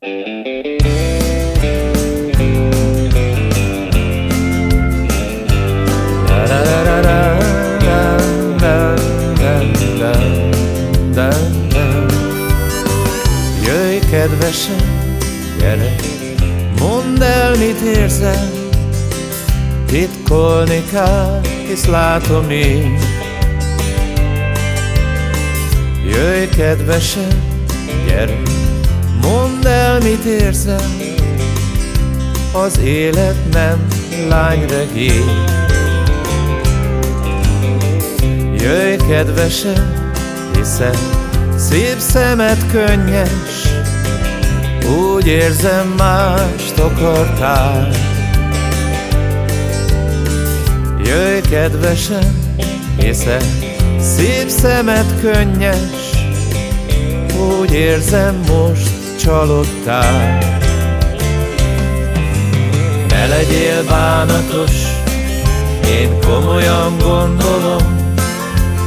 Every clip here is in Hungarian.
Jöjj kedvesen, gyere, mondd el, mit érzel, Titkolni kell, hisz látom én. Jöjj kedvesen, gyere, mondd el, mit érzel, Az élet nem lányregény. Jöjj kedvesen, hiszen szép szemed könnyes, Úgy érzem, mást akartál. Jöjj kedvesen, hiszen szép szemed könnyes, Úgy érzem, most csalódtál. Ne legyél bánatos, én komolyan gondolom,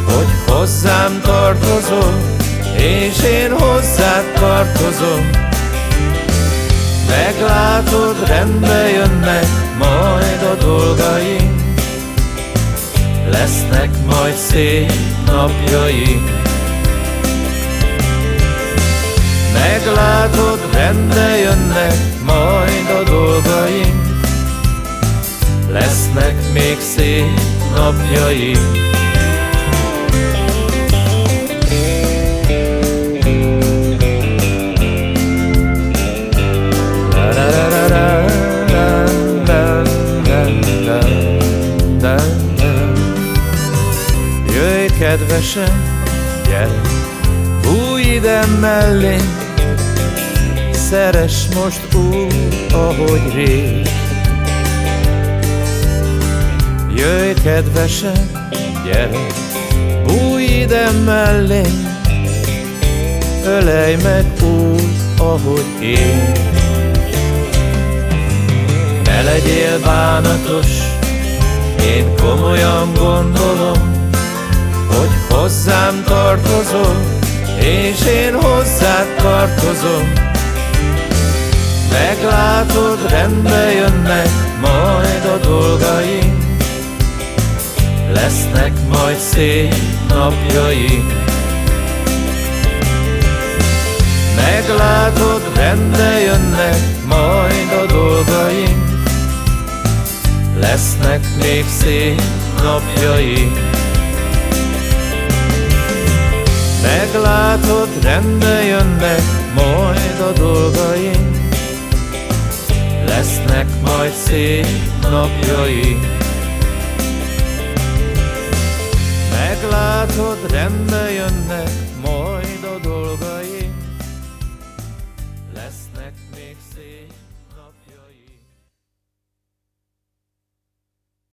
hogy hozzám tartozol, és én hozzád tartozom. Meglátod, rendbe jönnek majd a dolgaink, Lesznek majd szép napjaink. Meglátod, rendbe jönnek majd a dolgaink, Lesznek még szép napjaink. Jöjj kedvesen, gyere, Fújj ide mellé, Szeres most úgy, ahogy rég. Jöjj kedvesen, gyere, Bújj ide mellé, Ölej meg úgy, ahogy én. Ne legyél bánatos, én komolyan gondolom, hogy hozzám tartozol, és én hozzád tartozom. Meglátod, rendbe jönnek majd a dolgaink, Lesznek majd szép napjaink. Meglátod, rendbe jönnek majd a dolgaink, Lesznek még szép napjaink. Meglátod, rendbe jönnek majd a dolgaink, majd szép napjaink. Meglátod, rendbe jönnek majd a dolgaink, Lesznek még szép